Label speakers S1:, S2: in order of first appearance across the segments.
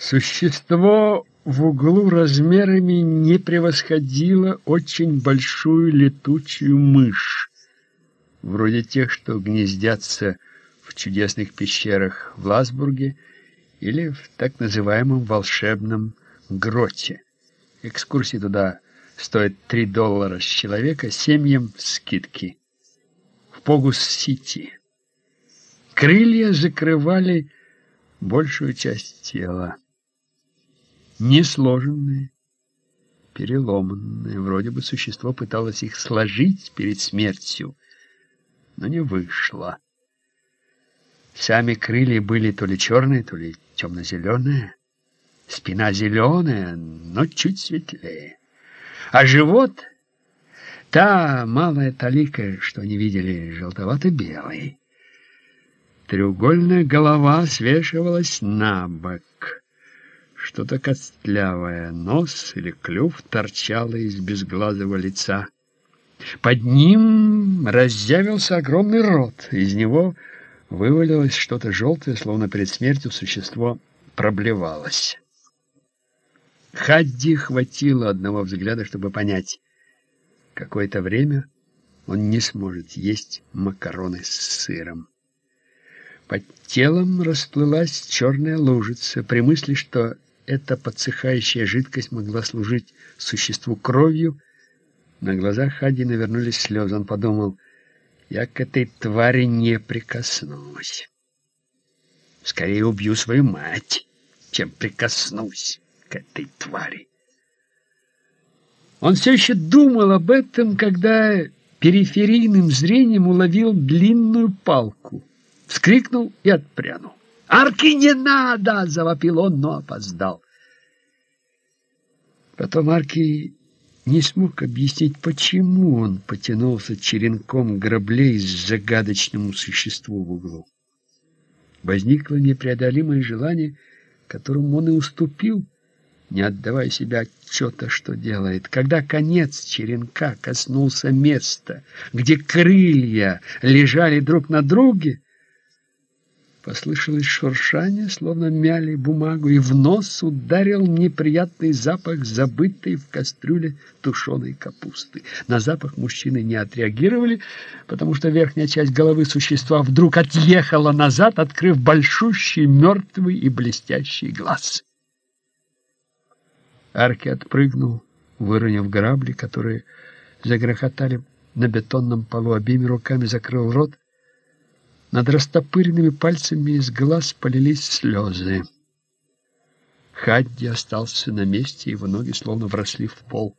S1: Существо в углу размерами не превосходило очень большую летучую мышь, вроде тех, что гнездятся в чудесных пещерах в Ласбурге или в так называемом волшебном гроте. Экскурсии туда стоят 3 доллара с человека, семьям скидки. В Погус-Сити. Крылья закрывали большую часть тела. Несложенные, переломанные. Вроде бы существо пыталось их сложить перед смертью, но не вышло. Сами крылья были то ли черные, то ли темно-зеленые. Спина зеленая, но чуть светлее. А живот, та малая талика, что они видели, желтовато-белый. Треугольная голова свешивалась на бок. Что-то костлявое, нос или клюв торчало из безглазого лица. Под ним разъявился огромный рот. Из него вывалилось что-то желтое, словно перед смертью существо проблевалось. Хадди хватило одного взгляда, чтобы понять. Какое-то время он не сможет есть макароны с сыром. Под телом расплылась черная лужица. При мысли, что эта подсыхающая жидкость могла служить существу кровью, на глазах Хади навернулись слезы. Он подумал, я к этой твари не прикоснусь. Скорее убью свою мать, чем прикоснусь к этой твари. Он все еще думал об этом, когда периферийным зрением уловил длинную палку, вскрикнул и отпрянул. «Арки не надо!» — завопил он, но опоздал. Потом Арки не смог объяснить, почему он потянулся черенком граблей к загадочному существу в углу. Возникло непреодолимое желание, которому он и уступил, не отдавая себя отчета, что делает. Когда конец черенка коснулся места, где крылья лежали друг на друге, Послышалось шуршание, словно мяли бумагу, и в нос ударил неприятный запах забытой в кастрюле тушеной капусты. На запах мужчины не отреагировали, потому что верхняя часть головы существа вдруг отъехала назад, открыв большущий, мертвый и блестящий глаз. Арки отпрыгнул, выронив грабли, которые загрохотали на бетонном полу обеими руками, закрыл рот, над растопыренными пальцами из глаз полились слезы. Хадди остался на месте, его ноги словно вросли в пол.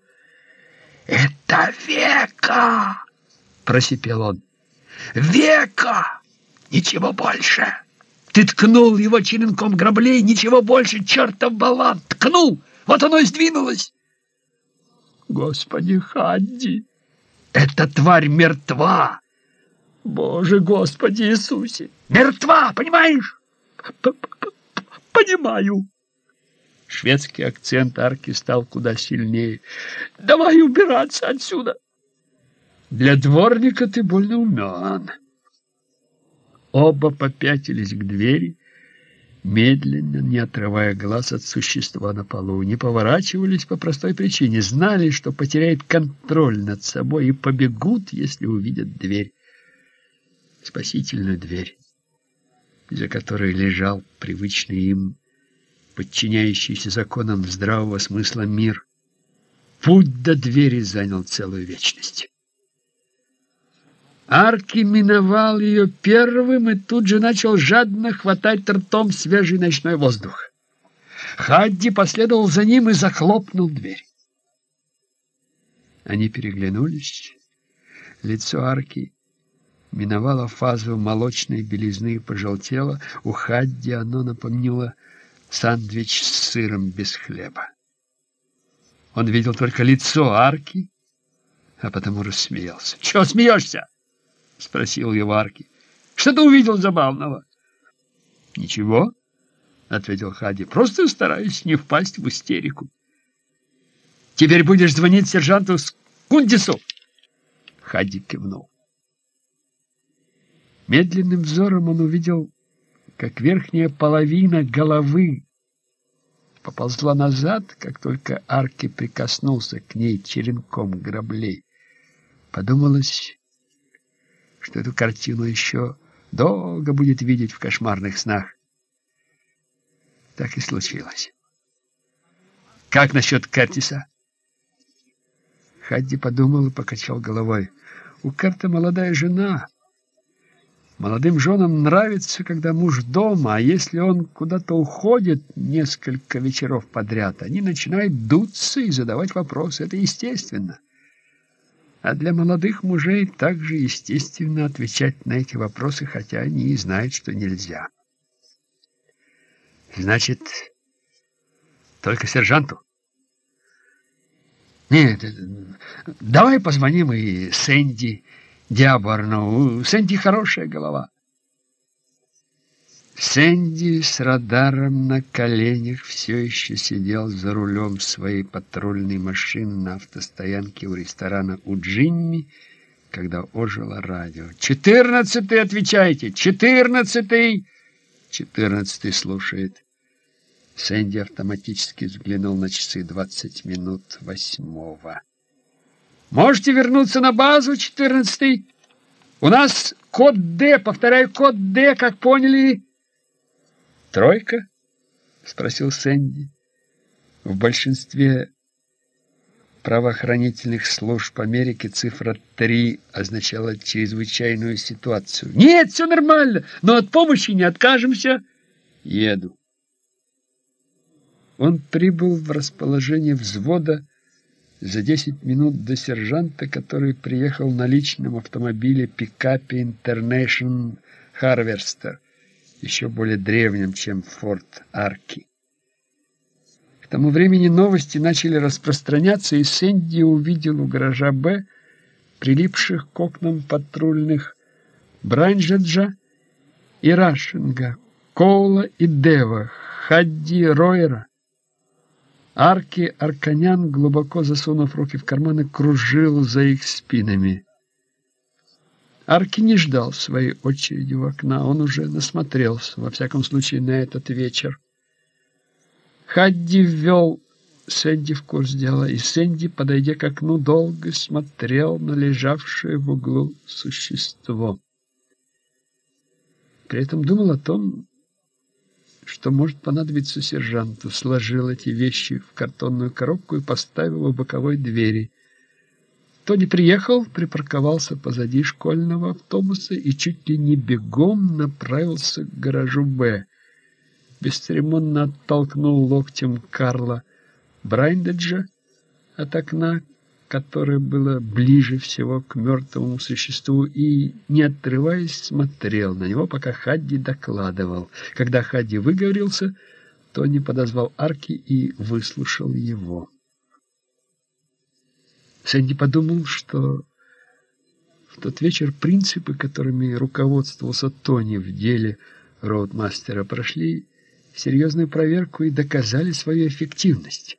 S1: «Это века!» — просипел он. «Века! Ничего больше! Ты ткнул его черенком граблей, ничего больше, чертов балан! Ткнул! Вот оно и сдвинулось!» «Господи, Хадди! Эта тварь мертва!» Боже, Господи Иисусе! Мертва, понимаешь? П -п -п Понимаю. Шведский акцент арки стал куда сильнее. Давай убираться отсюда. Для дворника ты больно умен. Оба попятились к двери, медленно, не отрывая глаз от существа на полу, не поворачивались по простой причине, знали, что потеряют контроль над собой и побегут, если увидят дверь спасительную дверь, за которой лежал привычный им, подчиняющийся законам здравого смысла мир. Путь до двери занял целую вечность. Арки миновал ее первым и тут же начал жадно хватать ртом свежий ночной воздух. Хадди последовал за ним и захлопнул дверь. Они переглянулись. Лицо Арки миновала фазу молочной белизны и пожелтела. У Хадди оно напомнило сандвич с сыром без хлеба. Он видел только лицо Арки, а потому рассмеялся. — Чего смеешься? — спросил его Арки. — Что ты увидел забавного? — Ничего, — ответил Хадди. — Просто стараюсь не впасть в истерику. — Теперь будешь звонить сержанту Скундису? Хадди кивнул. Медленным взором он увидел, как верхняя половина головы поползла назад, как только Арки прикоснулся к ней черенком граблей. Подумалось, что эту картину еще долго будет видеть в кошмарных снах. Так и случилось. «Как насчет Кертиса?» Хадди подумал и покачал головой. «У Керта молодая жена». Молодым женам нравится, когда муж дома, а если он куда-то уходит несколько вечеров подряд, они начинают дуться и задавать вопросы. Это естественно. А для молодых мужей также естественно отвечать на эти вопросы, хотя они и знают, что нельзя. Значит, только сержанту? Нет, давай позвоним и Сэнди, Диаборну. Сэнди хорошая голова. Сэнди с радаром на коленях все еще сидел за рулем своей патрульной машины на автостоянке у ресторана у Джимми, когда ожило радио. «Четырнадцатый, отвечайте! Четырнадцатый!» Четырнадцатый слушает. Сэнди автоматически взглянул на часы двадцать минут восьмого. Можете вернуться на базу, четырнадцатый? У нас код Д, повторяю, код Д, как поняли? Тройка? Спросил Сэнди. В большинстве правоохранительных служб Америки цифра 3 означала чрезвычайную ситуацию. Нет, все нормально, но от помощи не откажемся. Еду. Он прибыл в расположение взвода за 10 минут до сержанта, который приехал на личном автомобиле пикапе International Harvester, еще более древнем, чем Форт Арки. К тому времени новости начали распространяться, и Сэнди увидел у гаража «Б» прилипших к окнам патрульных Бранджеджа и Рашинга, Коула и Дева, Хадди Ройера, Арки Арканян, глубоко засунув руки в карманы, кружил за их спинами. Арки не ждал своей очереди у окна, он уже насмотрелся, во всяком случае, на этот вечер. Хадди ввел Сэнди в курс дела, и Сэнди, подойдя к окну, долго смотрел на лежавшее в углу существо. При этом думал о том, что может понадобиться сержанту, сложил эти вещи в картонную коробку и поставил у боковой двери. Тони приехал, припарковался позади школьного автобуса и чуть ли не бегом направился к гаражу «Б». Бесцеремонно оттолкнул локтем Карла Брайндаджа от окна, которое было ближе всего к мертвому существу, и, не отрываясь, смотрел на него, пока Хадди докладывал. Когда Хадди выговорился, Тони подозвал Арки и выслушал его. Сэнди подумал, что в тот вечер принципы, которыми руководствовался Тони в деле роудмастера, прошли серьезную проверку и доказали свою эффективность.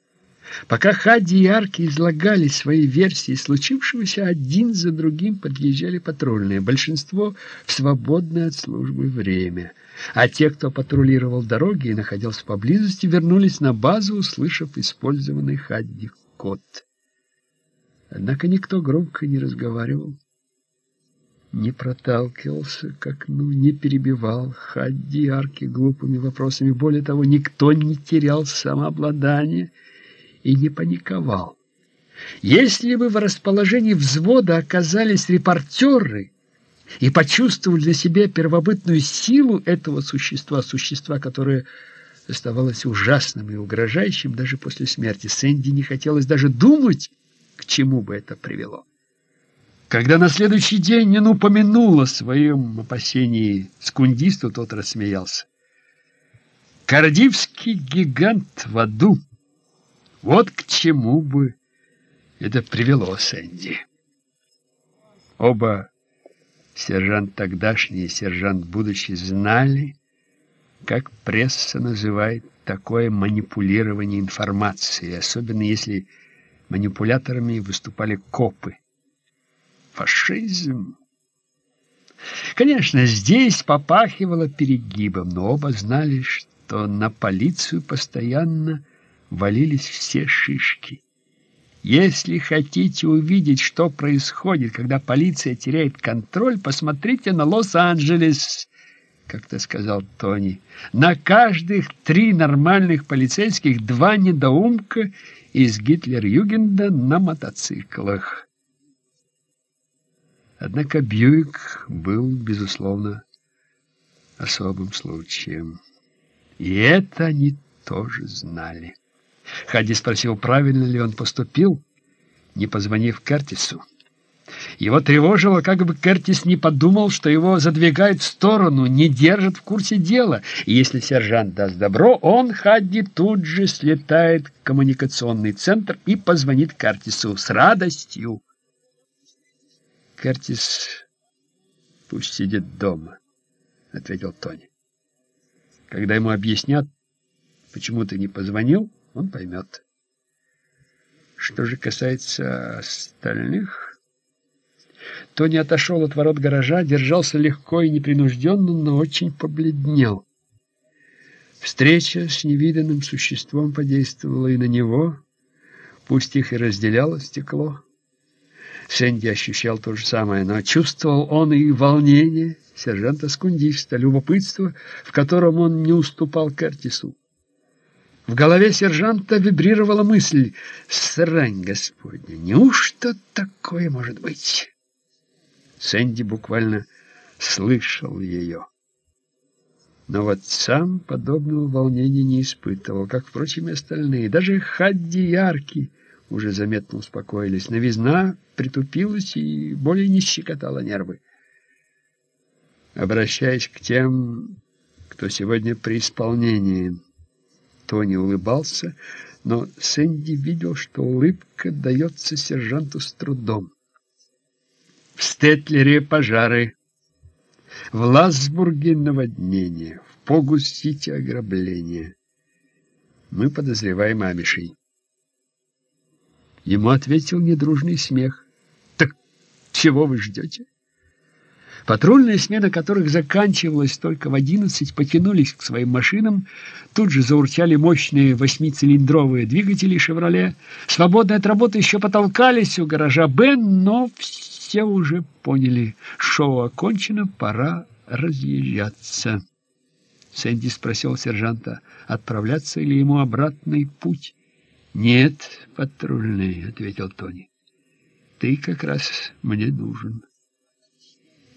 S1: Пока Хадди и Арки излагали свои версии случившегося, один за другим подъезжали патрульные, большинство в свободное от службы время. А те, кто патрулировал дороги и находился поблизости, вернулись на базу, услышав использованный Хадди код. Однако никто громко не разговаривал, не проталкивался к окну, не перебивал Хадди и Арки глупыми вопросами. Более того, никто не терял самообладание — и не паниковал. Если бы в расположении взвода оказались репортеры и почувствовали на себе первобытную силу этого существа, существа, которое оставалось ужасным и угрожающим даже после смерти, Сэнди не хотелось даже думать, к чему бы это привело. Когда на следующий день он упомянул о своем опасении скундисту, тот рассмеялся. «Кардивский гигант в аду!» Вот к чему бы это привело Сэнди. Оба, сержант тогдашний и сержант будущий, знали, как пресса называет такое манипулирование информацией, особенно если манипуляторами выступали копы. Фашизм. Конечно, здесь попахивало перегибом, но оба знали, что на полицию постоянно валились все шишки. Если хотите увидеть, что происходит, когда полиция теряет контроль, посмотрите на Лос-Анджелес, как-то сказал Тони. На каждых три нормальных полицейских два недоумка из Гитлер-Югенда на мотоциклах. Однако Бьюик был, безусловно, особым случаем. И это они тоже знали. Хадди спросил, правильно ли он поступил, не позвонив Кертису. Его тревожило, как бы Кертис не подумал, что его задвигают в сторону, не держат в курсе дела. И если сержант даст добро, он, Хадди, тут же слетает в коммуникационный центр и позвонит Кертису с радостью. Кертис пусть сидит дома, — ответил Тони. Когда ему объяснят, почему ты не позвонил, он поймет. Что же касается остальных... Тони отошел от ворот гаража, держался легко и непринужденно, но очень побледнел. Встреча с невиданным существом подействовала и на него, пусть их и разделяло стекло. Сэнди ощущал то же самое, но чувствовал он и волнение сержанта-скундиста, любопытство, в котором он не уступал Кертису. В голове сержанта вибрировала мысль «Срань Господня! Неужто такое может быть?» Сэнди буквально слышал ее. Но вот сам подобного волнения не испытывал, как, впрочем, и остальные. Даже Хадди Арки уже заметно успокоились. Новизна притупилась и более не щекотала нервы. Обращаясь к тем, кто сегодня при исполнении, Тони улыбался, но Сэнди видел, что улыбка дается сержанту с трудом. В Стетлере пожары, в Ласбурге наводнение, в Погус-Сити ограбление. Мы подозреваем Амишей. Ему ответил недружный смех. «Так чего вы ждете?» Патрульная смена которых заканчивалась только в одиннадцать, потянулись к своим машинам. Тут же заурчали мощные восьмицилиндровые двигатели «Шевроле». Свободные от работы еще потолкались у гаража «Бен», но все уже поняли, шоу окончено, пора разъезжаться. Сэнди спросил сержанта, отправляться ли ему обратный путь. «Нет, патрульный», — ответил Тони. «Ты как раз мне нужен»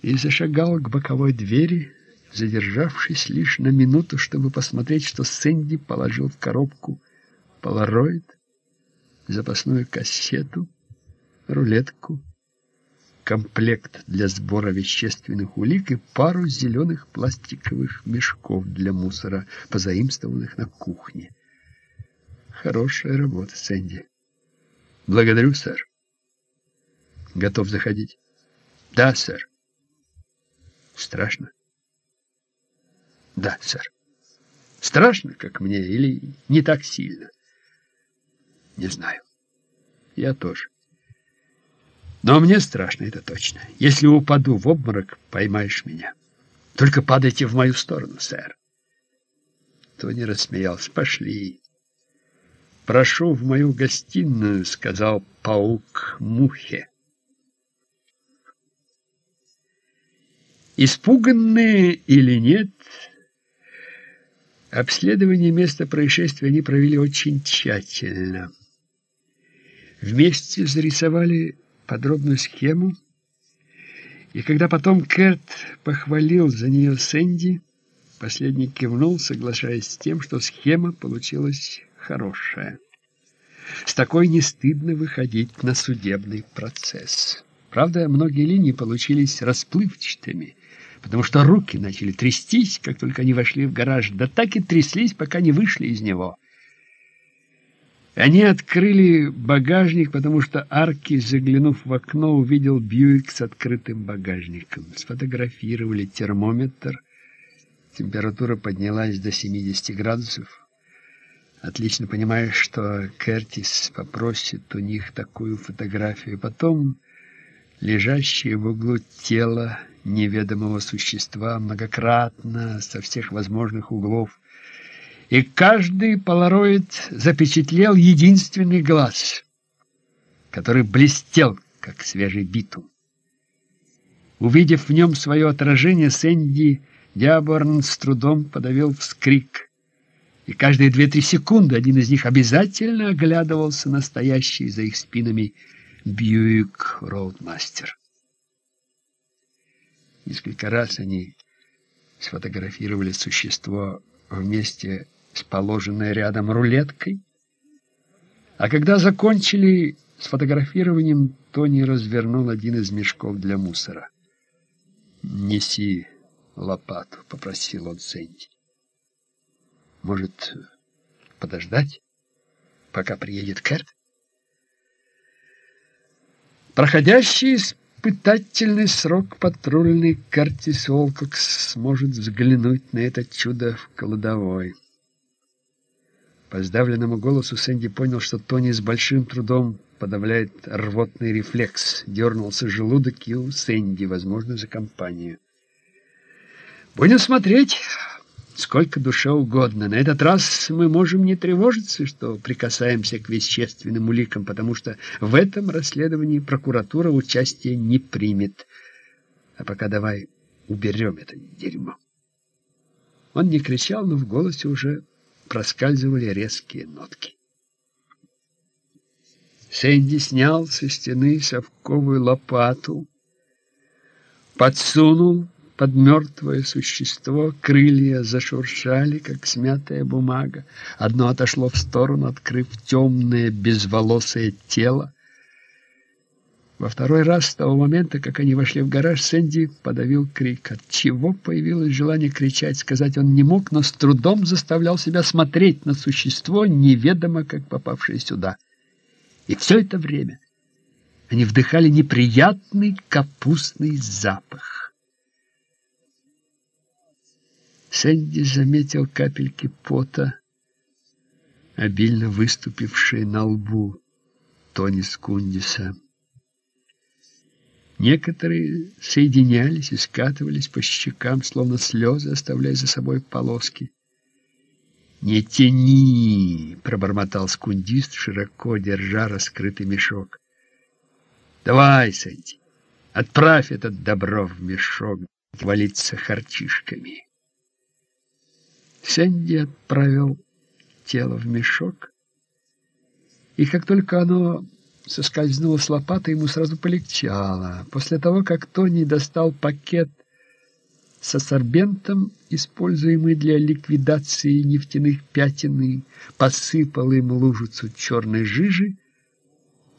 S1: и зашагал к боковой двери, задержавшись лишь на минуту, чтобы посмотреть, что Сэнди положил в коробку полароид, запасную кассету, рулетку, комплект для сбора вещественных улик и пару зеленых пластиковых мешков для мусора, позаимствованных на кухне. Хорошая работа, Сэнди. Благодарю, сэр. Готов заходить? Да, сэр. Страшно? Да, сэр. Страшно, как мне, или не так сильно? Не знаю. Я тоже. Но мне страшно, это точно. Если упаду в обморок, поймаешь меня. Только падайте в мою сторону, сэр. Тони рассмеялся. Пошли. Прошу в мою гостиную, сказал паук Мухе. Испуганные или нет, обследование места происшествия они провели очень тщательно. Вместе зарисовали подробную схему, и когда потом Керт похвалил за нее Сэнди, последний кивнул, соглашаясь с тем, что схема получилась хорошая. С такой не стыдно выходить на судебный процесс. Правда, многие линии получились расплывчатыми, потому что руки начали трястись, как только они вошли в гараж, да так и тряслись, пока не вышли из него. Они открыли багажник, потому что Арки, заглянув в окно, увидел Бьюик с открытым багажником. Сфотографировали термометр. Температура поднялась до 70 градусов. Отлично понимая, что Кертис попросит у них такую фотографию. Потом лежащее в углу тело неведомого существа многократно, со всех возможных углов, и каждый полароид запечатлел единственный глаз, который блестел, как свежий битум. Увидев в нем свое отражение, Сэнди Диаборн с трудом подавил вскрик. И каждые две-три секунды один из них обязательно оглядывался на стоящий за их спинами Бьюик Роудмастер. Несколько раз они сфотографировали существо вместе с положенной рядом рулеткой, а когда закончили с фотографированием, Тони развернул один из мешков для мусора. «Неси лопату», — попросил он Сэнди. «Может, подождать, пока приедет Кэрт?» Проходящий испытательный срок патрульный Картис Олкокс сможет взглянуть на это чудо в кладовой. По сдавленному голосу Сэнди понял, что Тони с большим трудом подавляет рвотный рефлекс. Дернулся желудок, и у Сэнди, возможно, за компанию. «Будем смотреть, сколько душе угодно. На этот раз мы можем не тревожиться, что прикасаемся к вещественным уликам, потому что в этом расследовании прокуратура участия не примет. А пока давай уберем это дерьмо». Он не кричал, но в голосе уже проскальзывали резкие нотки. Сэнди снял со стены совковую лопату, подсунул под мертвое существо, крылья зашуршали, как смятая бумага. Одно отошло в сторону, открыв темное безволосое тело. Во второй раз с того момента, как они вошли в гараж, Сэнди подавил крик. От чего появилось желание кричать, сказать он не мог, но с трудом заставлял себя смотреть на существо, неведомо как попавшее сюда. И все это время они вдыхали неприятный капустный запах. Сэнди заметил капельки пота, обильно выступившие на лбу Тони Скундиса. Некоторые соединялись и скатывались по щекам, словно слезы, оставляя за собой полоски. «Не тяни!» — пробормотал скундист, широко держа раскрытый мешок. «Давай, Сэнди, отправь этот добро в мешок, валиться харчишками». Сэнди отправил тело в мешок, и как только оно соскользнула с лопатой, ему сразу полегчало. После того, как Тони достал пакет с ассорбентом, используемый для ликвидации нефтяных пятен, и посыпал им лужицу черной жижи,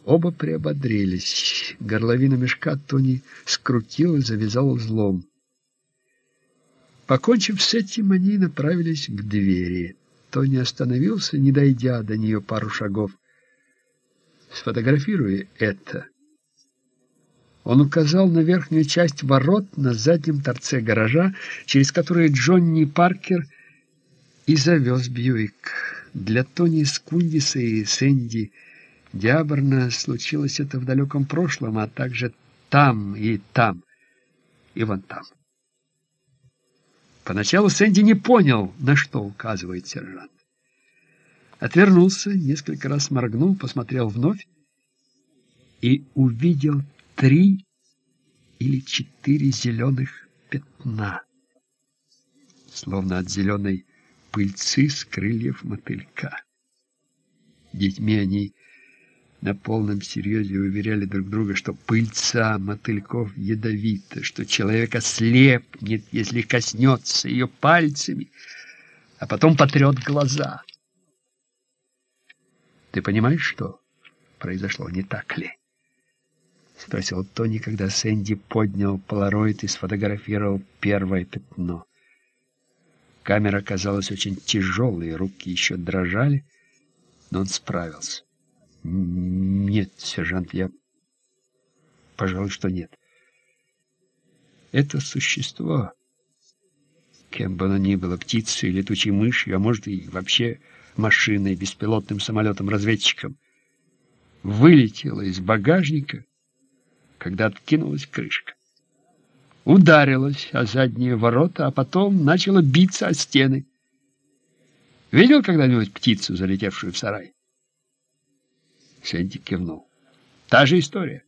S1: оба приободрились. Горловина мешка Тони скрутил и завязал узлом. Покончив с этим, они направились к двери. Тони остановился, не дойдя до нее пару шагов сфотографируй это. Он указал на верхнюю часть ворот на заднем торце гаража, через который Джонни Паркер и завез Бьюик. Для Тони Скундиса и Сэнди Диаборна случилось это в далеком прошлом, а также там и там, и вон там. Поначалу Сэнди не понял, на что указывает сержант. Отвернулся, несколько раз моргнул, посмотрел вновь и увидел три или четыре зеленых пятна, словно от зеленой пыльцы с крыльев мотылька. Детьми они на полном серьезе уверяли друг друга, что пыльца мотыльков ядовита, что человек ослепнет, если коснется ее пальцами, а потом потрет глаза — ты понимаешь, что произошло, не так ли? Спросил Тони, когда Сэнди поднял полароид и сфотографировал первое пятно. Камера казалась очень тяжелой, руки еще дрожали, но он справился. Нет, сержант, я... Пожалуй, что нет. Это существо, кем бы оно ни было, птицей, летучей мышью, а может и вообще машиной, беспилотным самолетом-разведчиком, вылетела из багажника, когда откинулась крышка. Ударилась о задние ворота, а потом начала биться о стены. Видел когда-нибудь птицу, залетевшую в сарай? Сэнди кивнул. Та же история.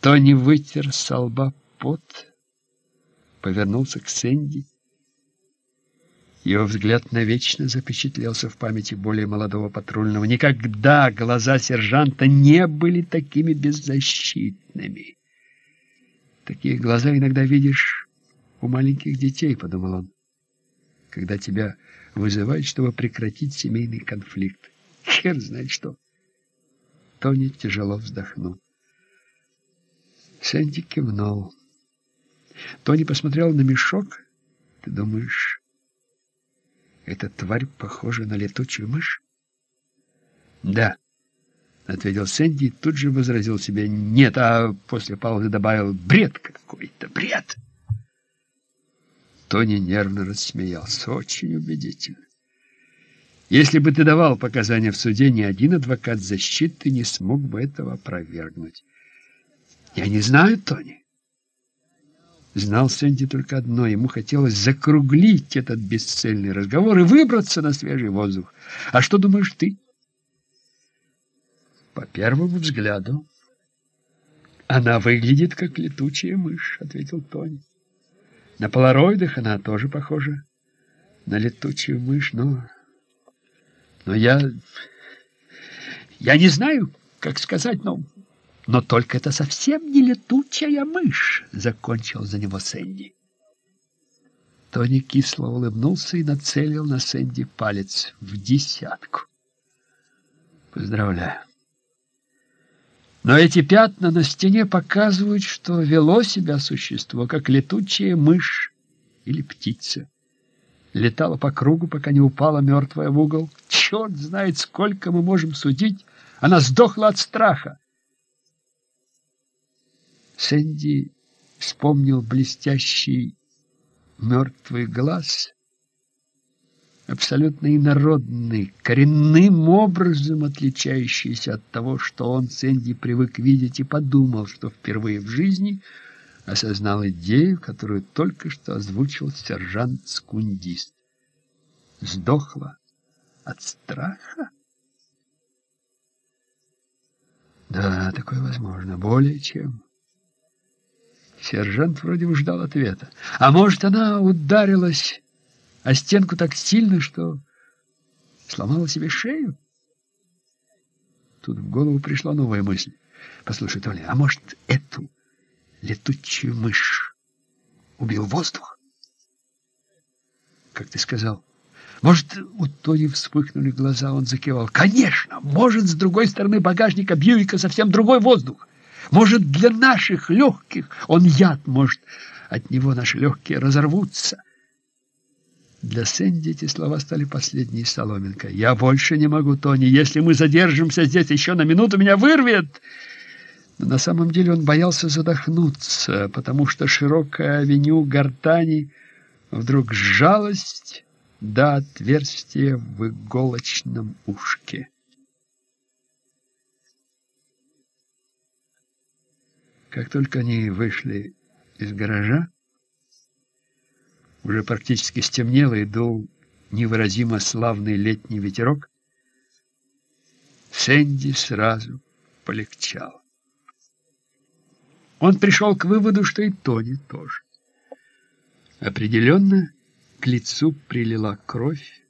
S1: Тони вытер со лба пот, повернулся к Сэнди. Его взгляд навечно запечатлелся в памяти более молодого патрульного. Никогда глаза сержанта не были такими беззащитными. Такие глаза иногда видишь у маленьких детей, подумал он, когда тебя вызывают, чтобы прекратить семейный конфликт. Хер знает что. Тони тяжело вздохнул. Сэнди кивнул. Тони посмотрел на мешок. Ты думаешь, эта тварь похожа на летучую мышь? Да, ответил Сэнди и тут же возразил себе нет, а после паузы добавил бред какой-то, бред. Тони нервно рассмеялся. Очень убедительно. Если бы ты давал показания в суде, ни один адвокат защиты не смог бы этого опровергнуть. Я не знаю, Тони. Знал Сэнди только одно. Ему хотелось закруглить этот бесцельный разговор и выбраться на свежий воздух. А что думаешь ты? По первому взгляду, она выглядит как летучая мышь, ответил Тони. На полароидах она тоже похожа на летучую мышь, но... Но я... Я не знаю, как сказать, но... Но только это совсем не летучая мышь, закончил за него Сэнди. Тони кисло улыбнулся и нацелил на Сэнди палец в десятку. Поздравляю. Но эти пятна на стене показывают, что вело себя существо, как летучая мышь или птица. Летала по кругу, пока не упала мертвая в угол. Черт знает, сколько мы можем судить. Она сдохла от страха. Сэнди вспомнил блестящий мертвый глаз, абсолютно инородный, коренным образом отличающийся от того, что он, Сэнди, привык видеть, и подумал, что впервые в жизни осознал идею, которую только что озвучил сержант-скундист. Сдохла от страха? Да, такое возможно, более чем. Сержант вроде бы ждал ответа. А может, она ударилась о стенку так сильно, что сломала себе шею? Тут в голову пришла новая мысль. Послушай, Толя, а может, эту летучую мышь убил воздух? Как ты сказал? Может, у Тони вспыхнули глаза, он закивал. Конечно, может, с другой стороны багажника Бьюика совсем другой воздух. Может, для наших легких он яд, может, от него наши легкие разорвутся. Для Сэнди эти слова стали последней соломинкой. «Я больше не могу, Тони. Если мы задержимся здесь еще на минуту, меня вырвет!» Но на самом деле он боялся задохнуться, потому что широкая авеню гортани вдруг сжалась до отверстия в иголочном ушке. Как только они вышли из гаража, уже практически стемнело и дул невыразимо славный летний ветерок, Сэнди сразу полегчал. Он пришел к выводу, что и Тони тоже. Определенно, к лицу прилила кровь,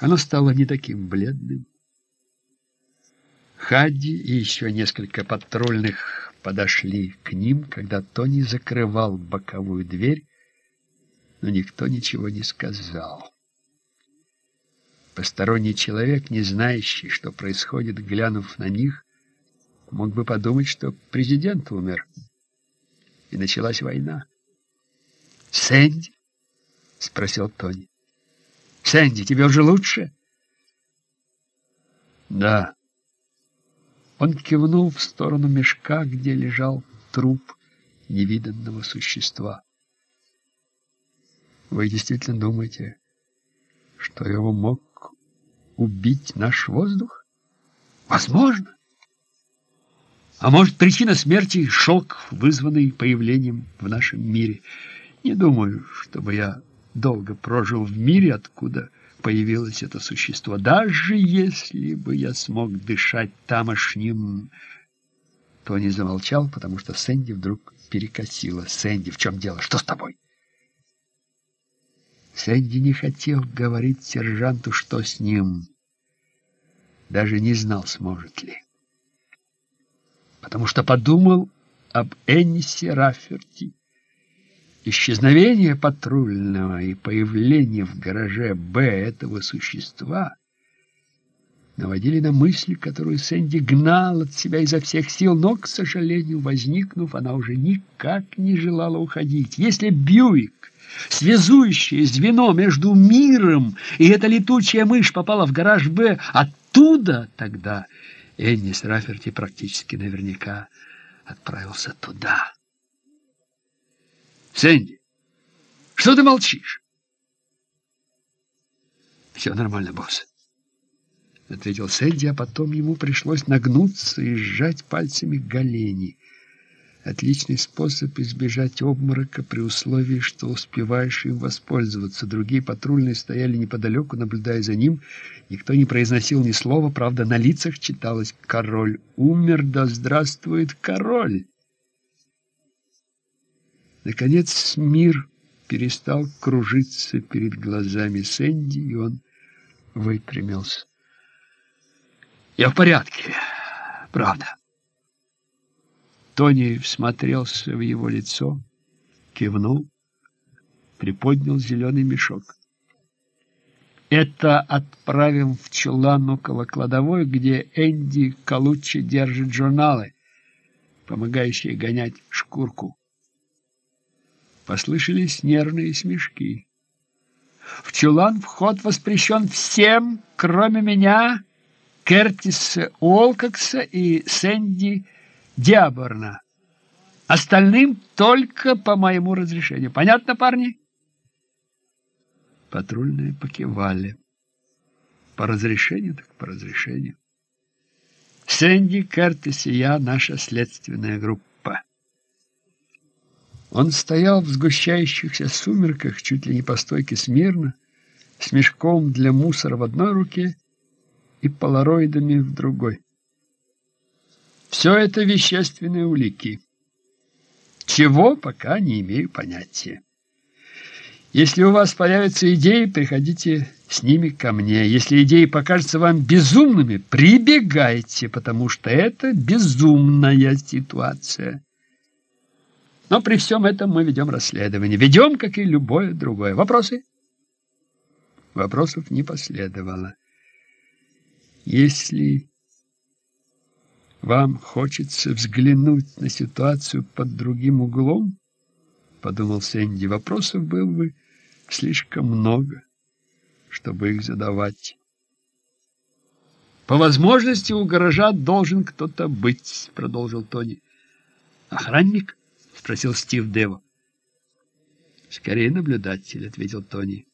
S1: оно стало не таким бледным. Хадди и еще несколько патрульных подошли к ним, когда Тони закрывал боковую дверь, но никто ничего не сказал. Посторонний человек, не знающий, что происходит, глянув на них, мог бы подумать, что президент умер, и началась война. «Сэнди?» — спросил Тони. «Сэнди, тебе уже лучше?» «Да». Он кивнул в сторону мешка, где лежал труп невиданного существа. Вы действительно думаете, что его мог убить наш воздух? Возможно. А может, причина смерти — шок, вызванный появлением в нашем мире. Не думаю, чтобы я долго прожил в мире, откуда появилось это существо. Даже если бы я смог дышать тамошним... Тони замолчал, потому что Сэнди вдруг перекосила. «Сэнди, в чем дело? Что с тобой?» Сэнди не хотел говорить сержанту, что с ним. Даже не знал, сможет ли. Потому что подумал об Эннисе Рафферти. Исчезновение патрульного и появление в гараже «Б» этого существа наводили на мысль, которую Сэнди гнал от себя изо всех сил, но, к сожалению, возникнув, она уже никак не желала уходить. Если Бьюик, связующее звено между миром и эта летучая мышь попала в гараж «Б», оттуда тогда Эннис Раферти практически наверняка отправился туда. Сэнди, что ты молчишь? Все нормально, босс. — ответил Сэнди, а потом ему пришлось нагнуться и сжать пальцами голени. Отличный способ избежать обморока при условии, что успеваешь им воспользоваться. Другие патрульные стояли неподалеку, наблюдая за ним. Никто не произносил ни слова, правда, на лицах читалось «Король умер, да здравствует король!» Наконец мир перестал кружиться перед глазами Сэнди, и он выпрямился. «Я в порядке, правда». Тони всмотрелся в его лицо, кивнул, приподнял зеленый мешок. «Это отправим в чулан около кладовой, где Энди Калуччи держит журналы, помогающие гонять шкурку». Послышались нервные смешки. В чулан вход воспрещен всем, кроме меня, Кертиса Уолкокса и Сэнди Диаборна. Остальным только по моему разрешению. Понятно, парни? Патрульные покивали. По разрешению, так по разрешению. Сэнди, Кертис и я — наша следственная группа. Он стоял в сгущающихся сумерках, чуть ли не по стойке смирно, с мешком для мусора в одной руке и полароидами в другой. Все это вещественные улики. Чего, пока не имею понятия. Если у вас появятся идеи, приходите с ними ко мне. Если идеи покажутся вам безумными, прибегайте, потому что это безумная ситуация. Но при всем этом мы ведем расследование. Ведем, как и любое другое. Вопросы? Вопросов не последовало. Если вам хочется взглянуть на ситуацию под другим углом, подумал Сэнди, вопросов было бы слишком много, чтобы их задавать. По возможности у гаража должен кто-то быть, продолжил Тони. Охранник? — спросил Стив Дево. «Скорее наблюдатель», — ответил Тони.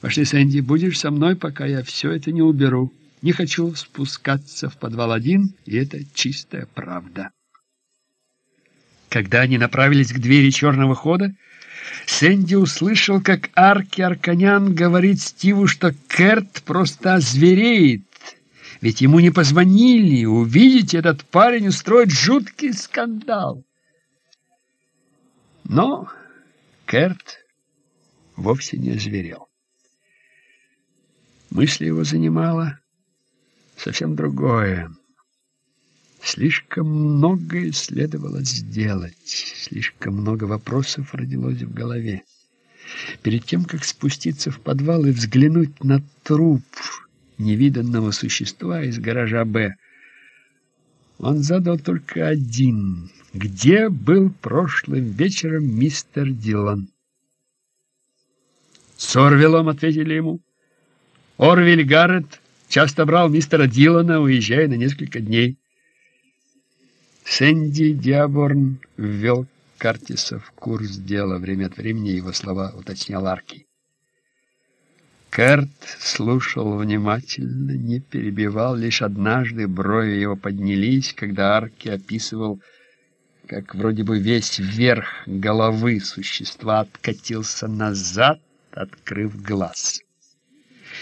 S1: «Пошли, Сэнди, будешь со мной, пока я все это не уберу. Не хочу спускаться в подвал один, и это чистая правда». Когда они направились к двери черного хода, Сэнди услышал, как Арки Арканян говорит Стиву, что Керт просто озвереет, ведь ему не позвонили. Увидеть этот парень устроит жуткий скандал. Но Керт вовсе не озверел. Мысли его занимало совсем другое. Слишком многое следовало сделать, слишком много вопросов родилось в голове. Перед тем, как спуститься в подвал и взглянуть на труп невиданного существа из гаража «Б», он задал только один где был прошлым вечером мистер Дилан. С Орвиллом ответили ему. Орвиль Гаррет часто брал мистера Дилана, уезжая на несколько дней. Сэнди Диаборн ввел Картиса в курс дела. Время от времени его слова уточнял Арки. Керт слушал внимательно, не перебивал, лишь однажды брови его поднялись, когда Арки описывал как вроде бы весь верх головы существа откатился назад, открыв глаз.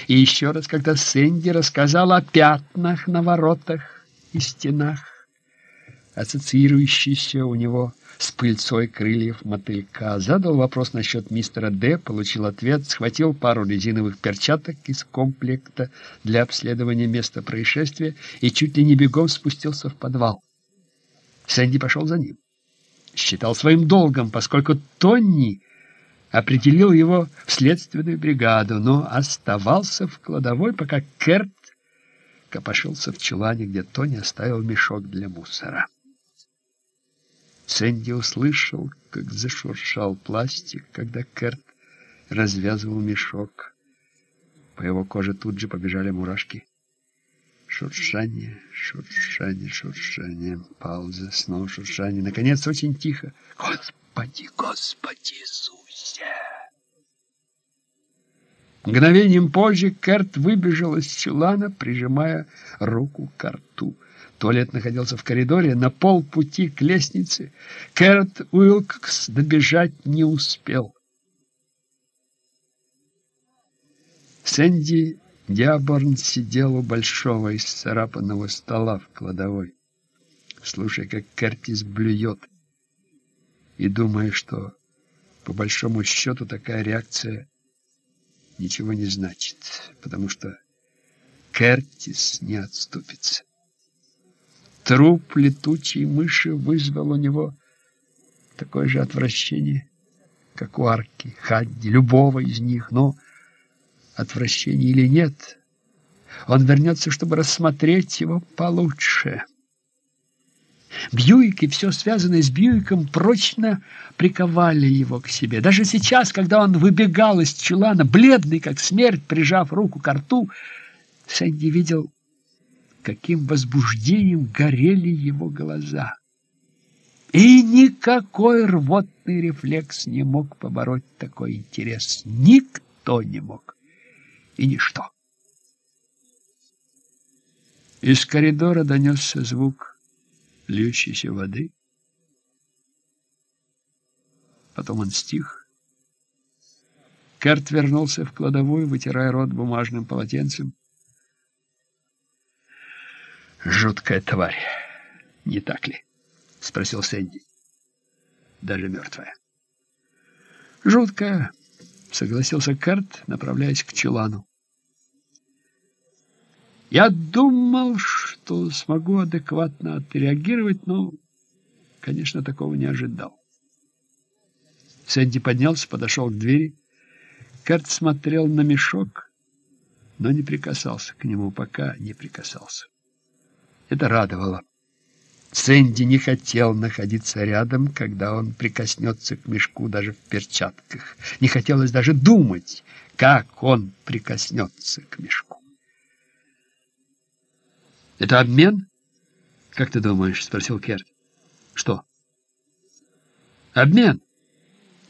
S1: И еще раз, когда Сэнди рассказала о пятнах на воротах и стенах, ассоциирующийся у него с пыльцой крыльев мотылька. Задал вопрос насчет мистера Д, получил ответ, схватил пару резиновых перчаток из комплекта для обследования места происшествия и чуть ли не бегом спустился в подвал. Сэнди пошел за ним. Считал своим долгом, поскольку Тонни определил его в следственную бригаду, но оставался в кладовой, пока Керт копошился в чулане, где Тони оставил мешок для мусора. Сэнди услышал, как зашуршал пластик, когда Керт развязывал мешок. По его коже тут же побежали мурашки. Шуршание, шуршание, шуршание, пауза, снова шуршание. Наконец, очень тихо. «Господи, Господи Иисусе!» Мгновением позже Керт выбежал из чулана, прижимая руку к рту. Туалет находился в коридоре, на полпути к лестнице. Керт Уилкокс добежать не успел. Сэнди Диаборн сидел у большого исцарапанного стола в кладовой, слушая, как Кертис блюет, и думая, что, по большому счету, такая реакция ничего не значит, потому что Кертис не отступится. Труп летучей мыши вызвал у него такое же отвращение, как у Арки, Хадди, любого из них, но отвращение или нет, он вернется, чтобы рассмотреть его получше. Бьюик и все связанное с Бьюиком прочно приковали его к себе. Даже сейчас, когда он выбегал из чулана, бледный, как смерть, прижав руку к рту, Сэнди видел каким возбуждением горели его глаза. И никакой рвотный рефлекс не мог побороть такой интерес. Никто не мог. И ничто. Из коридора донесся звук льющейся воды. Потом он стих. Керт вернулся в кладовую, вытирая рот бумажным полотенцем. Жуткая тварь, не так ли? Спросил Сэнди. Даже мертвая. Жуткая, согласился Карт, направляясь к Челану. Я думал, что смогу адекватно отреагировать, но, конечно, такого не ожидал. Сэнди поднялся, подошел к двери. Карт смотрел на мешок, но не прикасался к нему, пока не прикасался. Это радовало. Сэнди не хотел находиться рядом, когда он прикоснется к мешку даже в перчатках. Не хотелось даже думать, как он прикоснется к мешку. «Это обмен?» «Как ты думаешь?» — спросил Керт. «Что?» «Обмен.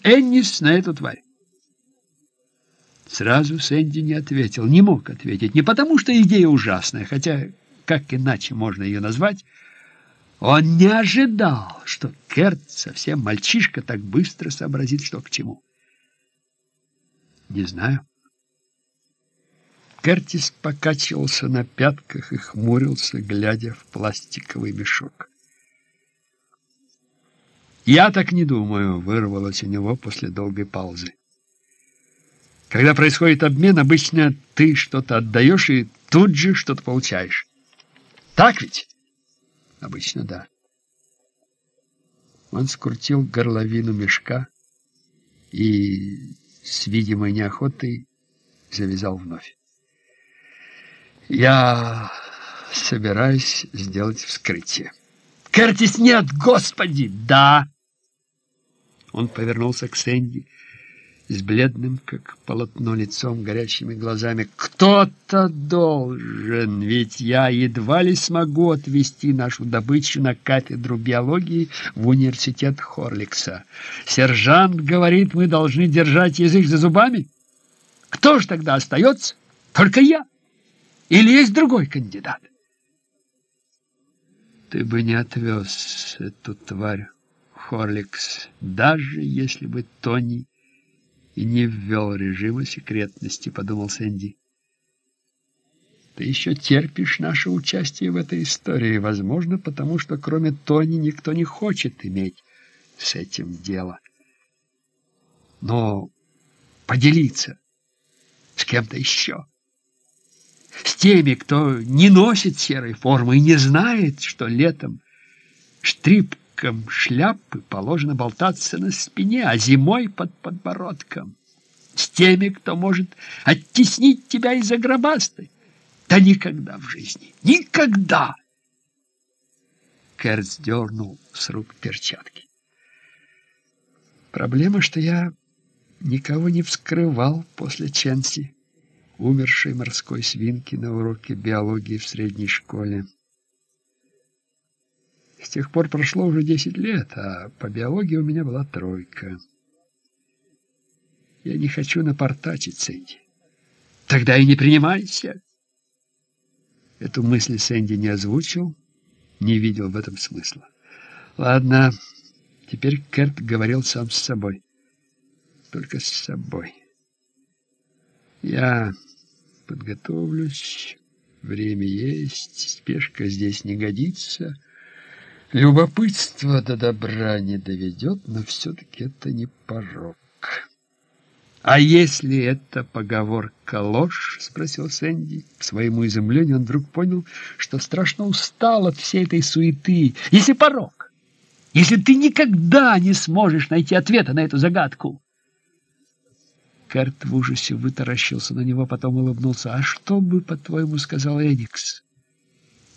S1: Эннис на эту тварь». Сразу Сэнди не ответил, не мог ответить. Не потому, что идея ужасная, хотя как иначе можно ее назвать, он не ожидал, что Керт, совсем мальчишка, так быстро сообразит, что к чему. Не знаю. Кертис покачивался на пятках и хмурился, глядя в пластиковый мешок. «Я так не думаю», — вырвалось у него после долгой паузы. «Когда происходит обмен, обычно ты что-то отдаешь и тут же что-то получаешь. Так ведь? Обычно да. Он скрутил горловину мешка и с видимой неохотой завязал вновь. Я собираюсь сделать вскрытие. Кертис, нет, господи, да! Он повернулся к Сэнди с бледным, как полотно, лицом, горящими глазами. «Кто-то должен, ведь я едва ли смогу отвезти нашу добычу на кафедру биологии в университет Хорликса. Сержант говорит, мы должны держать язык за зубами. Кто ж тогда остается? Только я. Или есть другой кандидат?» «Ты бы не отвез эту тварь, Хорликс, даже если бы Тони и не ввел режима секретности, подумал Сэнди. Ты еще терпишь наше участие в этой истории, возможно, потому что кроме Тони никто не хочет иметь с этим дело. Но поделиться с кем-то еще, с теми, кто не носит серой формы и не знает, что летом штрипком шляпы положено болтаться на спине, а зимой под подбородком, с теми, кто может оттеснить тебя из-за гробастой. Да никогда в жизни, никогда! Керт сдернул с рук перчатки. Проблема, что я никого не вскрывал после Ченси, умершей морской свинки на уроке биологии в средней школе. С тех пор прошло уже десять лет, а по биологии у меня была тройка. Я не хочу напортачить Сэнди. Тогда и не принимайся. Эту мысль Сэнди не озвучил, не видел в этом смысла. Ладно, теперь Керт говорил сам с собой. Только с собой. Я подготовлюсь, время есть, спешка здесь не годится. Любопытство до добра не доведет, но все-таки это не порог. «А если это поговорка ложь?» — спросил Сэнди. К своему изумлению он вдруг понял, что страшно устал от всей этой суеты. «Если порог? Если ты никогда не сможешь найти ответа на эту загадку?» Керт в ужасе вытаращился на него, потом улыбнулся. «А что бы, по-твоему, сказал Эникс,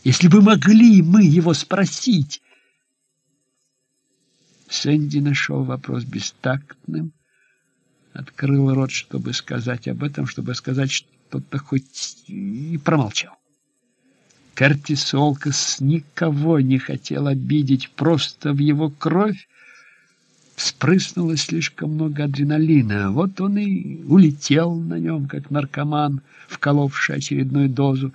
S1: если бы могли мы его спросить?» Сэнди нашел вопрос бестактным, открыл рот, чтобы сказать об этом, чтобы сказать что-то хоть и промолчал. Кертис Олкас никого не хотел обидеть, просто в его кровь вспрыснулось слишком много адреналина. Вот он и улетел на нем, как наркоман, вколовший очередную дозу.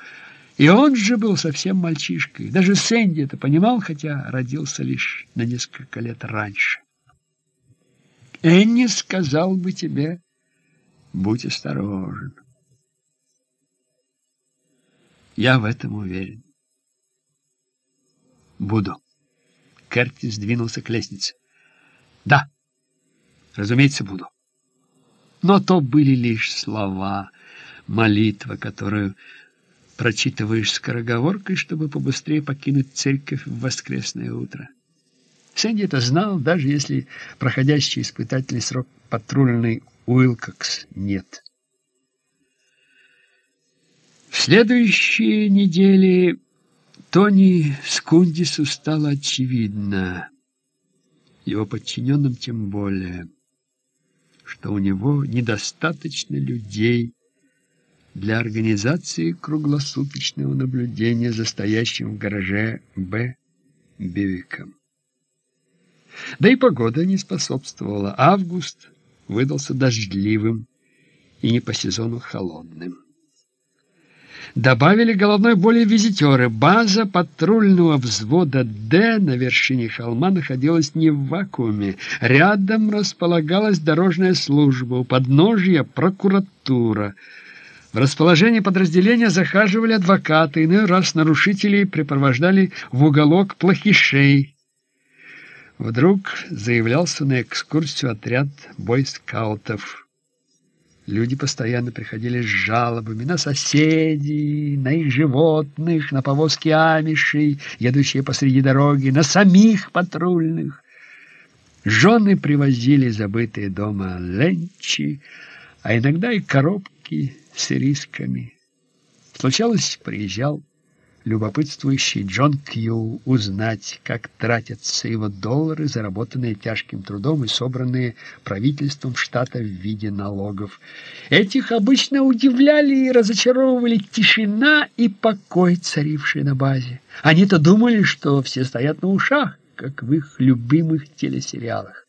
S1: И он же был совсем мальчишкой. Даже Сэнди это понимал, хотя родился лишь на несколько лет раньше. Энни сказал бы тебе, будь осторожен. Я в этом уверен. Буду. Керти сдвинулся к лестнице. Да, разумеется, буду. Но то были лишь слова, молитва, которую прочитываешь скороговоркой, чтобы побыстрее покинуть церковь в воскресное утро. Сэнди это знал, даже если проходящий испытательный срок патрульный Уилкокс нет. В следующие недели Тони Скундису стало очевидно, его подчиненным тем более, что у него недостаточно людей для организации круглосуточного наблюдения за стоящим в гараже Б. Бивиком. Да и погода не способствовала. Август выдался дождливым и не по сезону холодным. Добавили головной боли визитеры. База патрульного взвода «Д» на вершине холма находилась не в вакууме. Рядом располагалась дорожная служба, у подножья прокуратура. В расположении подразделения захаживали адвокаты, иной раз нарушителей припровождали в уголок плохишей. Вдруг заявлялся на экскурсию отряд бойскаутов. Люди постоянно приходили с жалобами на соседей, на их животных, на повозки амишей, едущие посреди дороги, на самих патрульных. Жены привозили забытые дома ленчи, а иногда и коробки с рисками. Случалось, приезжал любопытствующий Джон Кью узнать, как тратятся его доллары, заработанные тяжким трудом и собранные правительством штата в виде налогов. Этих обычно удивляли и разочаровывали тишина и покой, царившие на базе. Они-то думали, что все стоят на ушах, как в их любимых телесериалах.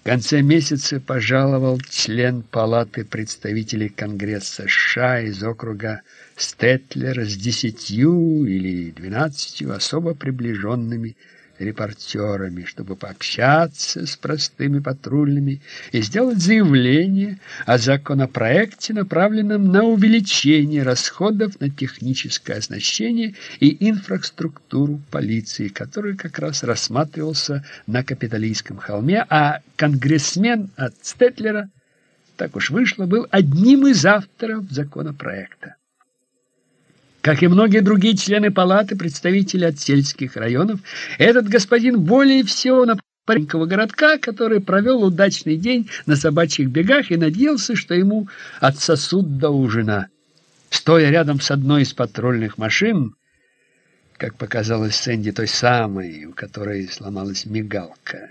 S1: В конце месяца пожаловал член Палаты представителей Конгресса США из округа Стетлера с десятью или двенадцатью особо приближенными репортерами, чтобы пообщаться с простыми патрульными и сделать заявление о законопроекте, направленном на увеличение расходов на техническое оснащение и инфраструктуру полиции, который как раз рассматривался на Капитолийском холме, а конгрессмен от Стетлера, так уж вышло, был одним из авторов законопроекта. Как и многие другие члены палаты, представители от сельских районов, этот господин более всего на маленького городка, который провел удачный день на собачьих бегах и надеялся, что ему отсосут до ужина. Стоя рядом с одной из патрульных машин, как показалось Сэнди той самой, у которой сломалась мигалка,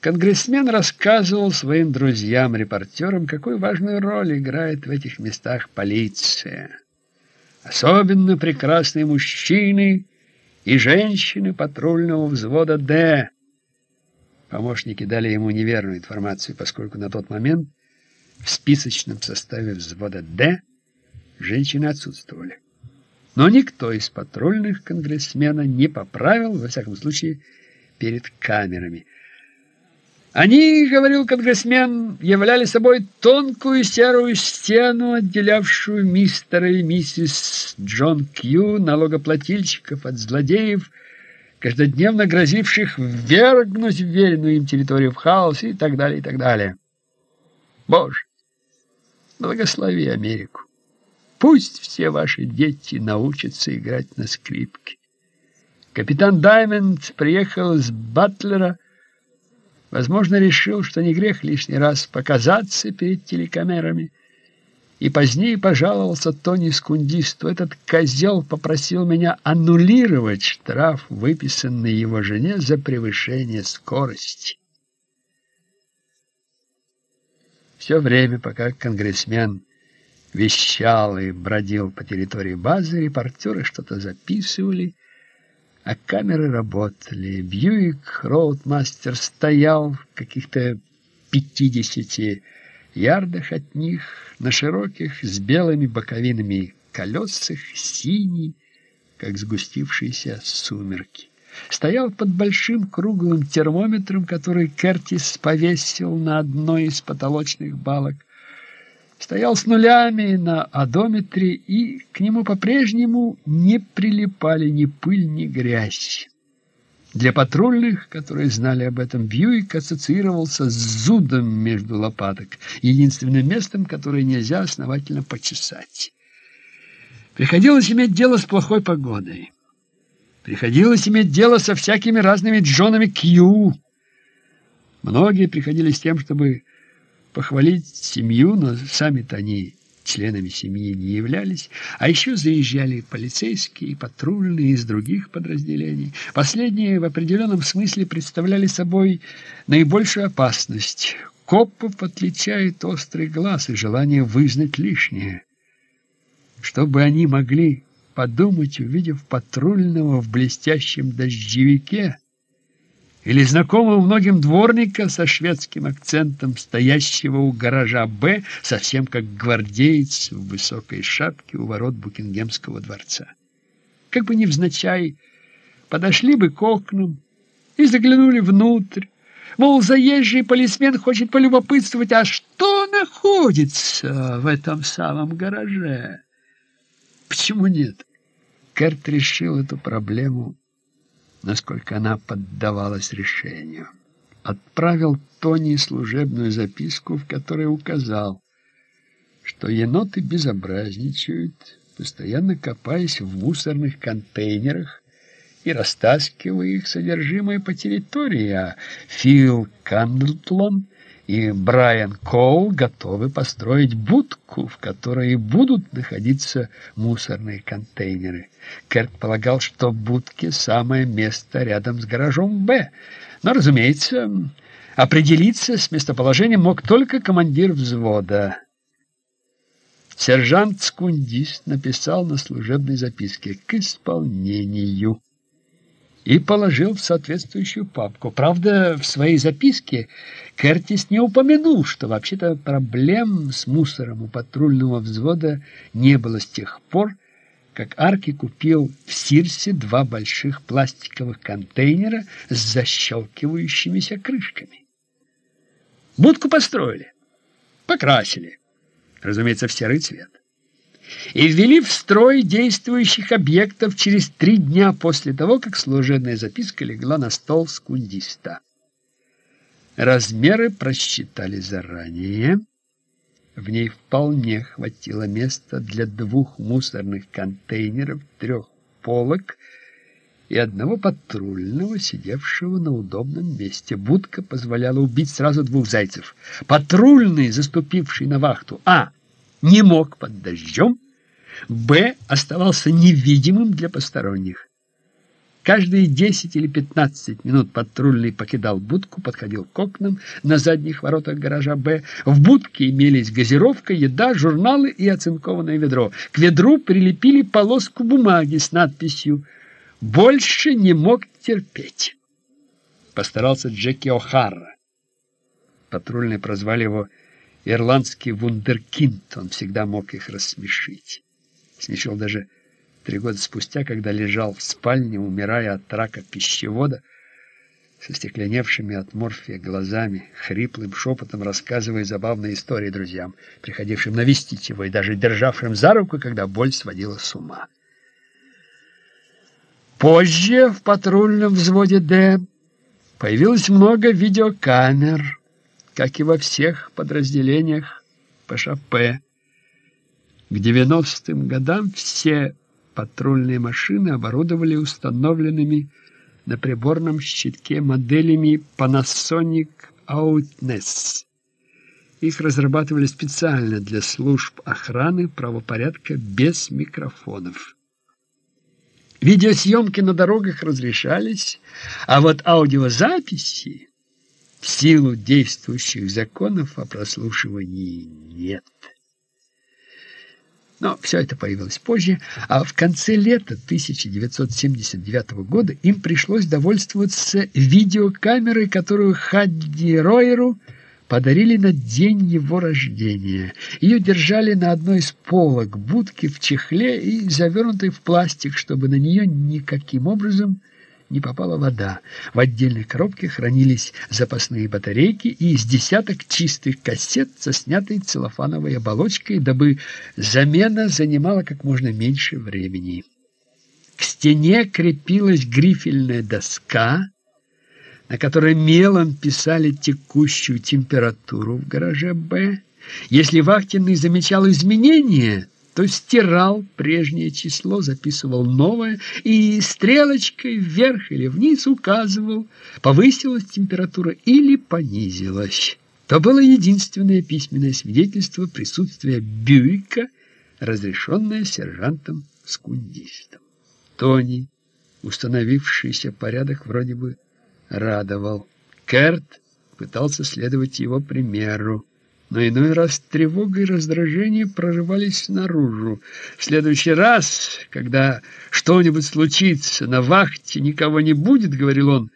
S1: конгрессмен рассказывал своим друзьям-репортерам, какую важную роль играет в этих местах полиция. Особенно прекрасные мужчины и женщины патрульного взвода «Д». Помощники дали ему неверную информацию, поскольку на тот момент в списочном составе взвода «Д» женщины отсутствовали. Но никто из патрульных конгрессмена не поправил, во всяком случае, перед камерами – они, говорил конгрессмен, являли собой тонкую серую стену, отделявшую мистера и миссис Джон Кью, налогоплательщиков от злодеев, каждодневно грозивших ввергнуть веренную им территорию в хаос и так далее, и так далее. Боже, благослови Америку. Пусть все ваши дети научатся играть на скрипке. Капитан Даймонд приехал из Батлера, Возможно, решил, что не грех лишний раз показаться перед телекамерами. И позднее пожаловался Тони Скундисту. Этот козел попросил меня аннулировать штраф, выписанный его жене за превышение скорости. Все время, пока конгрессмен вещал и бродил по территории базы, репортеры что-то записывали, а камеры работали. Бьюик Роудмастер стоял в каких-то пятидесяти ярдах от них, на широких с белыми боковинами колесах, синий, как сгустившиеся сумерки. Стоял под большим круглым термометром, который Кертис повесил на одной из потолочных балок стоял с нулями на одометре, и к нему по-прежнему не прилипали ни пыль, ни грязь. Для патрульных, которые знали об этом, Бьюик ассоциировался с зудом между лопаток, единственным местом, которое нельзя основательно почесать. Приходилось иметь дело с плохой погодой. Приходилось иметь дело со всякими разными Джонами Кью. Многие приходили с тем, чтобы похвалить семью, но сами-то они членами семьи не являлись, а еще заезжали полицейские и патрульные из других подразделений. Последние в определенном смысле представляли собой наибольшую опасность. Копов отличает острый глаз и желание вызнать лишнее. Чтобы они могли подумать, увидев патрульного в блестящем дождевике, или знакомого многим дворника со шведским акцентом, стоящего у гаража «Б», совсем как гвардеец в высокой шапке у ворот Букингемского дворца. Как бы невзначай, подошли бы к окнам и заглянули внутрь. Мол, заезжий полисмен хочет полюбопытствовать, а что находится в этом самом гараже? Почему нет? Керт решил эту проблему насколько она поддавалась решению. Отправил Тони служебную записку, в которой указал, что еноты безобразничают, постоянно копаясь в мусорных контейнерах и растаскивая их содержимое по территории, а Фил Кандлтлон и Брайан Коул готовы построить будку, в которой будут находиться мусорные контейнеры. Керт полагал, что будки самое место рядом с гаражом «Б». Но, разумеется, определиться с местоположением мог только командир взвода. Сержант Скундис написал на служебной записке «К исполнению» и положил в соответствующую папку. Правда, в своей записке Кертис не упомянул, что вообще-то проблем с мусором у патрульного взвода не было с тех пор, как Арки купил в Сирсе два больших пластиковых контейнера с защелкивающимися крышками. Будку построили, покрасили, разумеется, в серый цвет, и ввели в строй действующих объектов через три дня после того, как служебная записка легла на стол скундиста. Размеры просчитали заранее. В ней вполне хватило места для двух мусорных контейнеров, трех полок и одного патрульного, сидевшего на удобном месте. Будка позволяла убить сразу двух зайцев. Патрульный, заступивший на вахту, а. Не мог под дождем, б. оставался невидимым для посторонних. Каждые 10 или 15 минут патрульный покидал будку, подходил к окнам на задних воротах гаража «Б». В будке имелись газировка, еда, журналы и оцинкованное ведро. К ведру прилепили полоску бумаги с надписью «Больше не мог терпеть». Постарался Джеки О'Харра. Патрульные прозвали его «Ирландский вундеркинд». Он всегда мог их рассмешить. Смешил даже Три года спустя, когда лежал в спальне, умирая от рака пищевода, со стекленевшими от морфия глазами, хриплым шепотом рассказывая забавные истории друзьям, приходившим навестить его и даже державшим за руку, когда боль сводила с ума. Позже в патрульном взводе «Д» появилось много видеокамер, как и во всех подразделениях ПШП. К 90-м годам все патрульные машины оборудовали установленными на приборном щитке моделями Panasonic Outness. Их разрабатывали специально для служб охраны правопорядка без микрофонов. Видеосъемки на дорогах разрешались, а вот аудиозаписи в силу действующих законов о прослушивании нет. Но все это появилось позже, а в конце лета 1979 года им пришлось довольствоваться видеокамерой, которую Хадди Ройеру подарили на день его рождения. Ее держали на одной из полок будки в чехле и завернутой в пластик, чтобы на нее никаким образом не попала вода. В отдельной коробке хранились запасные батарейки и из десяток чистых кассет со снятой целлофановой оболочкой, дабы замена занимала как можно меньше времени. К стене крепилась грифельная доска, на которой мелом писали текущую температуру в гараже «Б». Если вахтенный замечал изменения, то стирал прежнее число, записывал новое и стрелочкой вверх или вниз указывал, повысилась температура или понизилась. То было единственное письменное свидетельство присутствия Бюйка, разрешенное сержантом-скундистом. Тони, установившийся порядок, вроде бы радовал. Керт пытался следовать его примеру но иной раз тревога и раздражение прорывались наружу. В следующий раз, когда что-нибудь случится, на вахте никого не будет, говорил он,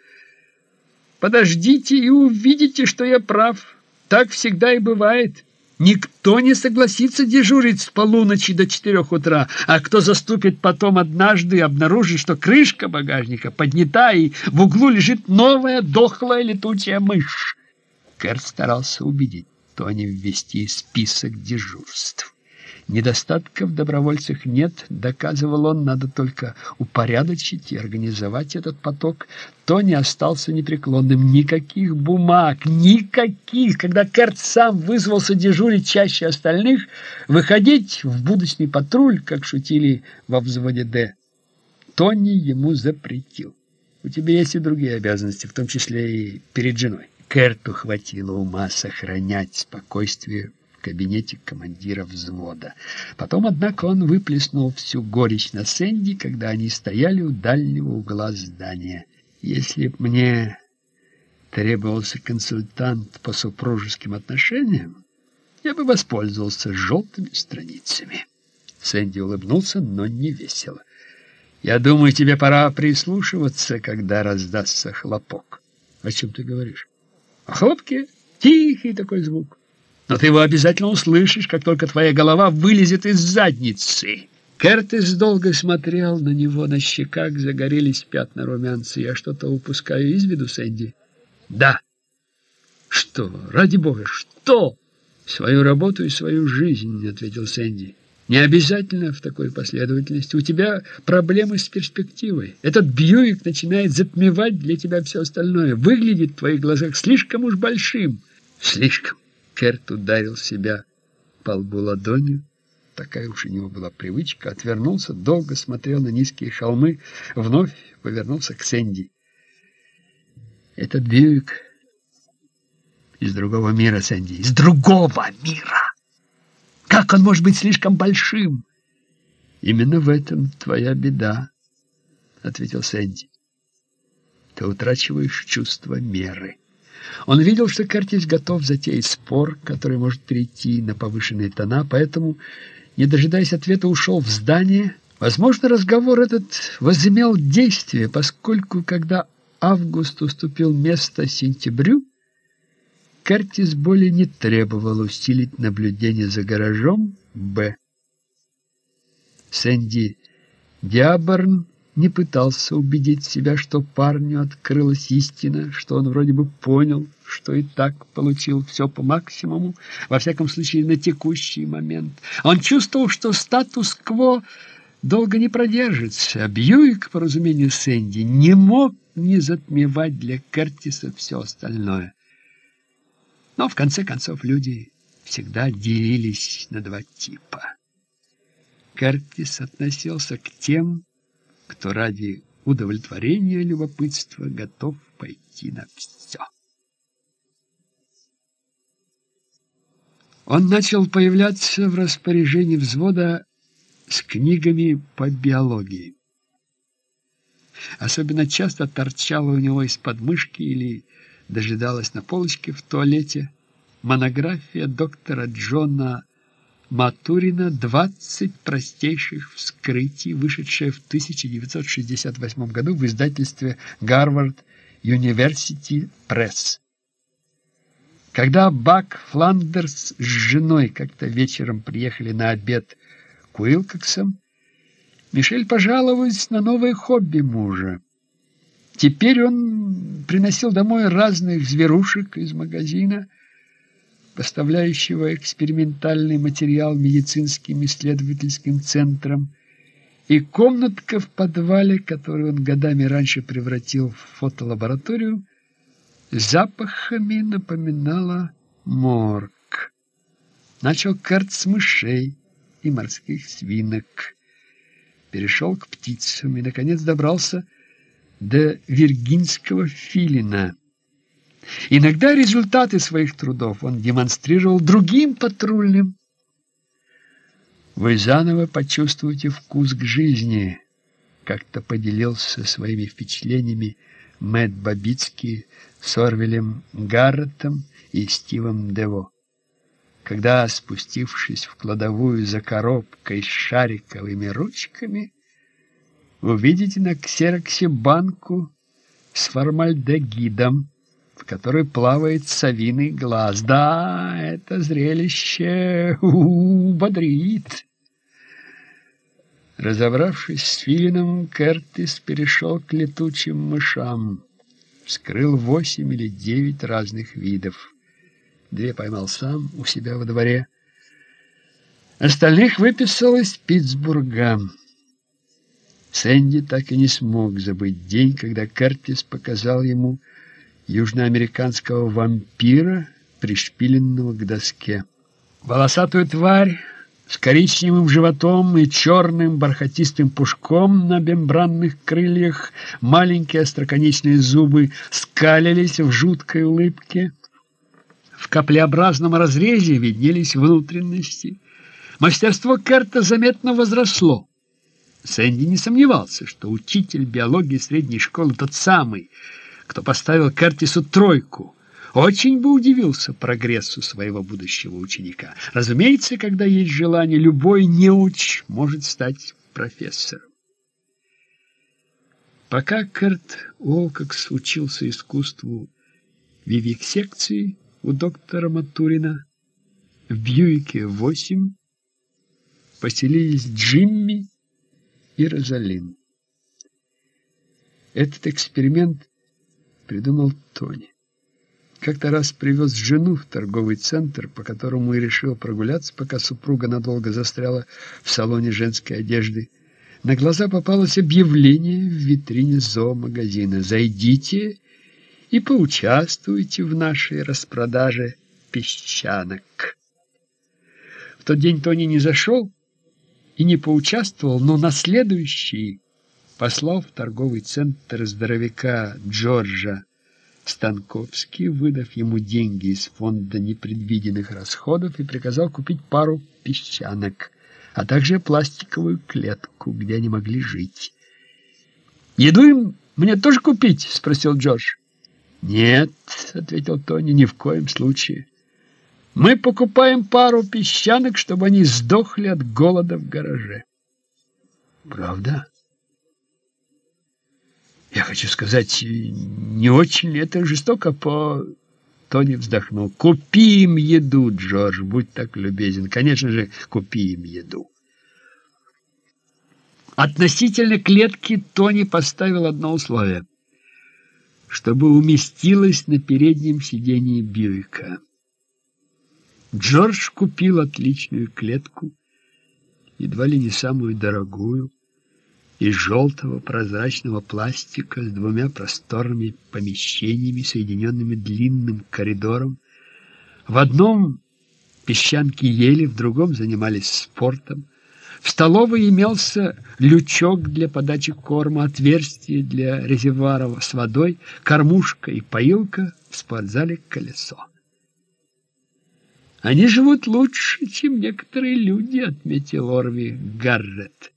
S1: подождите и увидите, что я прав. Так всегда и бывает. Никто не согласится дежурить с полуночи до четырех утра, а кто заступит потом однажды и обнаружит, что крышка багажника поднята и в углу лежит новая дохлая летучая мышь. Керт старался убедить то они ввести список дежурств. Недостатков в добровольцах нет, доказывал он, надо только упорядочить и организовать этот поток. Тони остался непреклонным. Никаких бумаг, никаких. Когда Керт сам вызвался дежурить чаще остальных, выходить в будущий патруль, как шутили во взводе «Д», Тони ему запретил. У тебя есть и другие обязанности, в том числе и перед женой. Керту хватило ума сохранять спокойствие в кабинете командира взвода. Потом, однако, он выплеснул всю горечь на Сэнди, когда они стояли у дальнего угла здания. «Если б мне требовался консультант по супружеским отношениям, я бы воспользовался желтыми страницами». Сэнди улыбнулся, но не весело. «Я думаю, тебе пора прислушиваться, когда раздастся хлопок». «О чем ты говоришь?» Хлопке тихий такой звук. Но ты его обязательно услышишь, как только твоя голова вылезет из задницы. Кертис долго смотрел на него, на щеках загорелись пятна румянца. «Я что-то упускаю из виду, Сэнди?» «Да». «Что? Ради бога, что?» «Свою работу и свою жизнь», — ответил Сэнди. «Не обязательно в такой последовательности. У тебя проблемы с перспективой. Этот Бьюик начинает затмевать для тебя все остальное. Выглядит в твоих глазах слишком уж большим». «Слишком». Керт ударил себя по лбу ладонью. Такая уж у него была привычка. Отвернулся, долго смотрел на низкие холмы, вновь повернулся к Сэнди. «Этот Бьюик из другого мира, Сэнди, из другого мира! Как он может быть слишком большим?» «Именно в этом твоя беда», — ответил Сэнди. «Ты утрачиваешь чувство меры». Он видел, что Кертис готов затеять спор, который может перейти на повышенные тона, поэтому не дожидаясь ответа, ушел в здание. Возможно, разговор этот возымел действие, поскольку, когда август уступил место сентябрю, Кертис более не требовал усилить наблюдение за гаражом «Б». Сэнди Диаборн не пытался убедить себя, что парню открылась истина, что он вроде бы понял, что и так получил все по максимуму, во всяком случае на текущий момент. Он чувствовал, что статус-кво долго не продержится, а Бьюик, по разумению Сэнди, не мог не затмевать для Кертиса все остальное. Но, в конце концов, люди всегда делились на два типа. Кертис относился к тем, кто ради удовлетворения любопытства готов пойти на все. Он начал появляться в распоряжении взвода с книгами по биологии. Особенно часто торчала у него из подмышки или дожидалась на полочке в туалете монография доктора Джона Матурина «20 простейших вскрытий», вышедшая в 1968 году в издательстве «Гарвард University Press». Когда Бак Фландерс с женой как-то вечером приехали на обед к Уилкоксам, Мишель пожаловалась на новое хобби мужа. Теперь он приносил домой разных зверушек из магазина, поставляющего экспериментальный материал медицинским исследовательским центрам, и комнатка в подвале, которую он годами раньше превратил в фотолабораторию, запахами напоминала морг. Начал карт с мышей и морских свинок, перешел к птицам и, наконец, добрался до виргинского филина. Иногда результаты своих трудов он демонстрировал другим патрульным. Вы заново почувствуете вкус к жизни, как-то поделился своими впечатлениями Мэтт Бабицкий с Орвелем Гарретом и Стивом Дево. Когда, спустившись в кладовую за коробкой с шариковыми ручками, увидите на ксероксе банку с формальдегидом, в которой плавает совиный глаз. Да, это зрелище -у, бодрит. Разобравшись с филином, Кертис перешел к летучим мышам. Вскрыл восемь или девять разных видов. Две поймал сам у себя во дворе. Остальных выписал из Питтсбурга. Сэнди так и не смог забыть день, когда Кертис показал ему южноамериканского вампира, пришпиленного к доске. Волосатую тварь с коричневым животом и черным бархатистым пушком на мембранных крыльях, маленькие остроконечные зубы скалились в жуткой улыбке. В каплеобразном разрезе виднелись внутренности. Мастерство Керта заметно возросло. Сэнди не сомневался, что учитель биологии средней школы тот самый, кто поставил Кертису тройку, очень бы удивился прогрессу своего будущего ученика. Разумеется, когда есть желание, любой неуч может стать профессором. Пока Керт Уолкокс учился искусству вивиксекции у доктора Матурина в Бьюике 8, поселились Джимми и Розалин. Этот эксперимент придумал Тони. Как-то раз привез жену в торговый центр, по которому и решил прогуляться, пока супруга надолго застряла в салоне женской одежды. На глаза попалось объявление в витрине зоомагазина. «Зайдите и поучаствуйте в нашей распродаже песчанок». В тот день Тони не зашел и не поучаствовал, но на следующий послал в торговый центр здоровяка Джорджа Станковский, выдав ему деньги из фонда непредвиденных расходов, и приказал купить пару песчанок, а также пластиковую клетку, где они могли жить. «Еду им мне тоже купить?» — спросил Джордж. «Нет», — ответил Тони, — «ни в коем случае. Мы покупаем пару песчанок, чтобы они сдохли от голода в гараже». «Правда?» Я хочу сказать, не очень это жестоко по... Тони вздохнул. Купи им еду, Джордж, будь так любезен. Конечно же, купи им еду. Относительно клетки Тони поставил одно условие. Чтобы уместилась на переднем сидении Бьюика. Джордж купил отличную клетку, едва ли не самую дорогую, из желтого прозрачного пластика с двумя просторными помещениями, соединенными длинным коридором. В одном песчанки ели, в другом занимались спортом. В столовой имелся лючок для подачи корма, отверстие для резервуара с водой, кормушка и поилка, в спортзале колесо. «Они живут лучше, чем некоторые люди», — отметил Орви Гаррет.